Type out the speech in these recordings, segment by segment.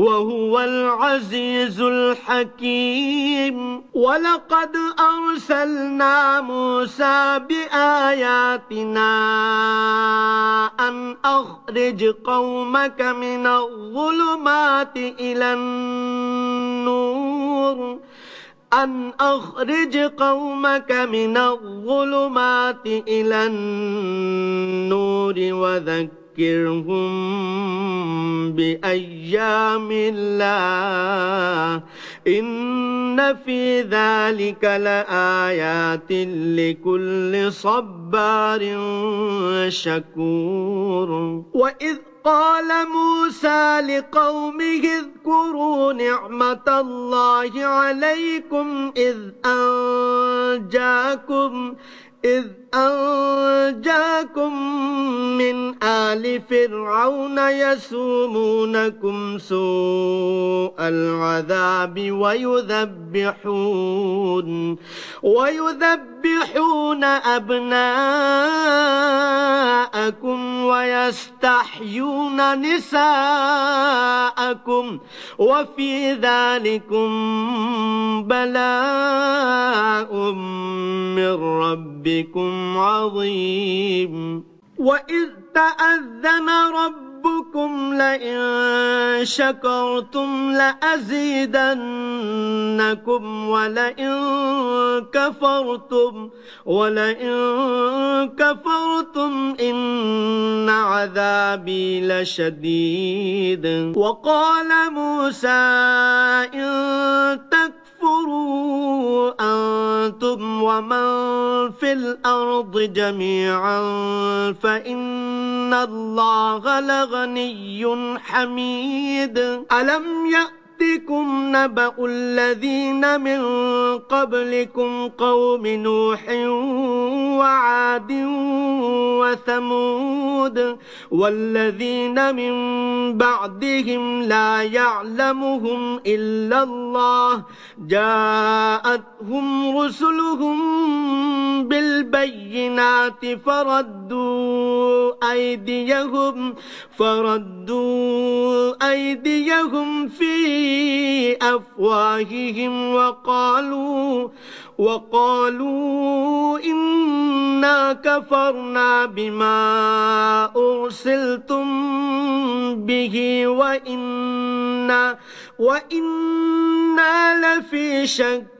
وهو العزيز الحكيم. ولقد أرسلنا موسى بآياتنا أن أخرج قومك من الظلمات إلى النور. أن أخرج قومك من الظلمات إلى النور وذكر وذكرهم بأيام الله. إن في ذلك لآيات لكل صبار شكور. وإذ قال موسى لقومه اذكروا نعمة الله عليكم إذ أنجاكم إذ أنجاكم من آل فرعون يسومونكم سوء العذاب ويذبحون ويذبحون أبناءكم ويستحيون نساءكم وفي ذلكم بلاء من ربكم عظيم. وإذ تأذن ربكم لئن شكرتم لأزيدنكم ولئن كفرتم ولئن كفرتم إن عذابي لشديد. وقال موسى إن تكفروا تكفروا أنتم ومن في الأرض جميعا فإن الله لغني حميد. ألم يأت يأتكم نبأ الذين من قبلكم قوم نوح وعاد وثمود والذين من بعدهم لا يعلمهم إلا الله جاءتهم رسلهم بالبينات فردوا أيديهم فردوا أيديهم في أفواههم وقالوا وقالوا إنا كفرنا بما أرسلتم به وإنا وإنا لفي شك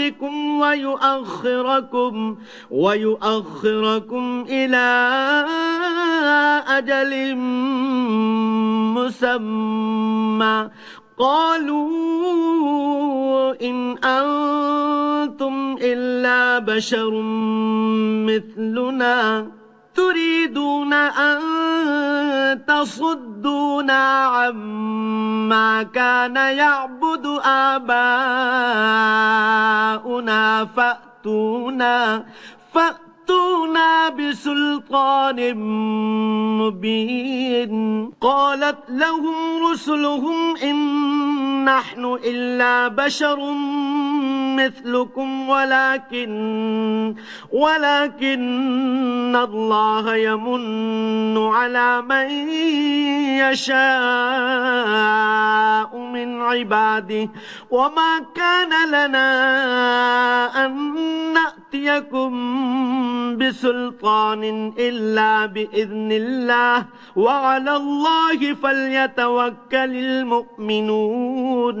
ذنوبكم ويؤخركم ويؤخركم إلى أجل مسمى. قالوا إن أنتم إلا بشر مثلنا. تريدون أن تصدونا عما كان يعبد آباؤنا فأتونا فأتونا بسلطان مبين. قالت لهم رسلهم إن نحن إلا بشر مثلكم ولكن ولكن الله يمن على من يشاء من عباده. وما كان لنا أن نأتيكم بسلطان إلا بإذن الله وعلى الله فليتوكل المؤمنون.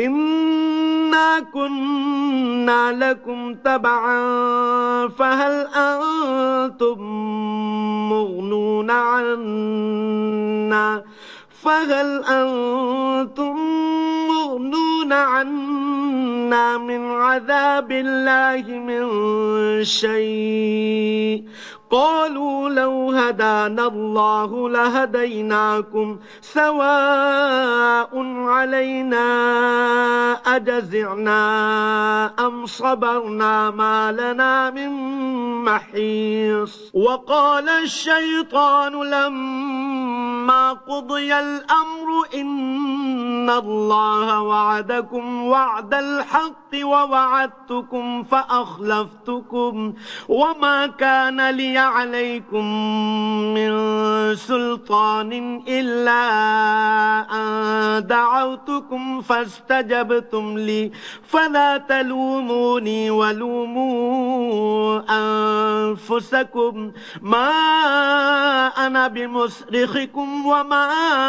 إنا كنا لكم تبعا فهل أنتم مغنون عنا فهل أنتم مغنون عنا من عذاب الله من شيء؟ قالوا لو هدانا الله لهديناكم سواء علينا أجزعنا أم صبرنا ما لنا من محيص. وقال الشيطان لما قضي الأمر إن الله وعدكم وعد الحق ووعدتكم فأخلفتكم وما كان لي عليكم من سلطان إلا أن دعوتكم فاستجبتم لي فلا تلوموني ولوموا أنفسكم ما أنا بمصرخكم وما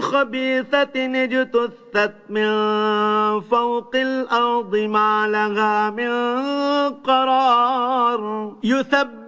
خبيثة اجتثت من فوق الأرض ما لها من قرار. يثبت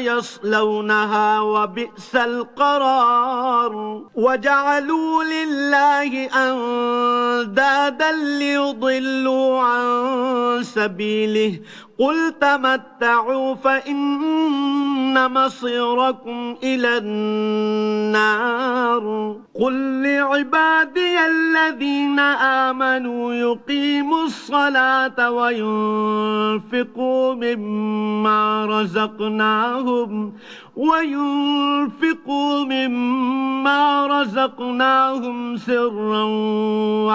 يصلونها وبئس القرار. وجعلوا لله أندادا ليضلوا عن سبيله قل تمتعوا فإن مصيركم إلى النار قل لعبادي الذين آمنوا يقيموا الصلاة وينفقوا مما رزقناهم وينفقوا مما رزقناهم سرا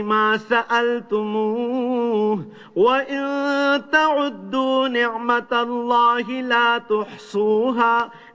ما سألتموه. وإن تعدوا نعمة الله لا تحصوها.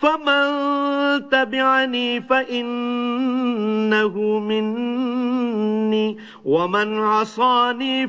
فمن تبعني فإنه مني ومن عصاني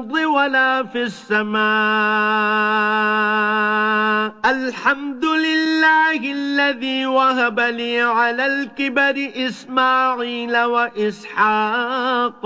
ولا في السماء. الحمد لله الذي وهب لي على الكبر إسماعيل وإسحاق.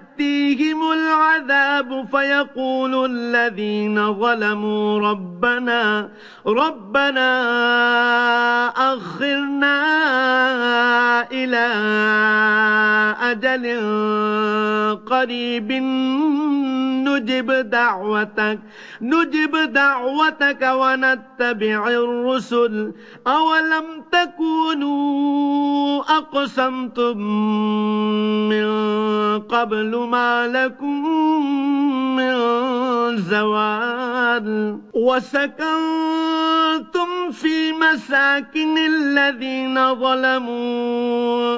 يأتيهم العذاب فيقول الذين ظلموا ربنا ربنا أخرنا إلى أجل قريب نجب دعوتك نجب دعوتك ونتبع الرسل. أولم تكونوا أقسمتم من قبل ما لكم من زوال وسكنتم في مساكن الذين ظلموا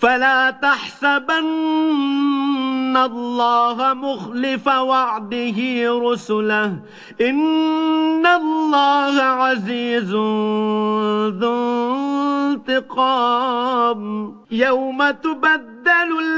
فلا تحسبن الله مخلف وعده رسله. إن الله عزيز ذو انتقام. يوم تبدل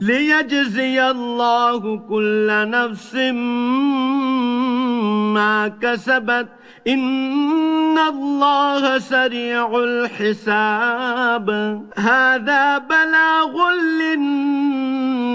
ليجزي الله كل نفس ما كسبت. إن الله سريع الحساب. هذا بلاغ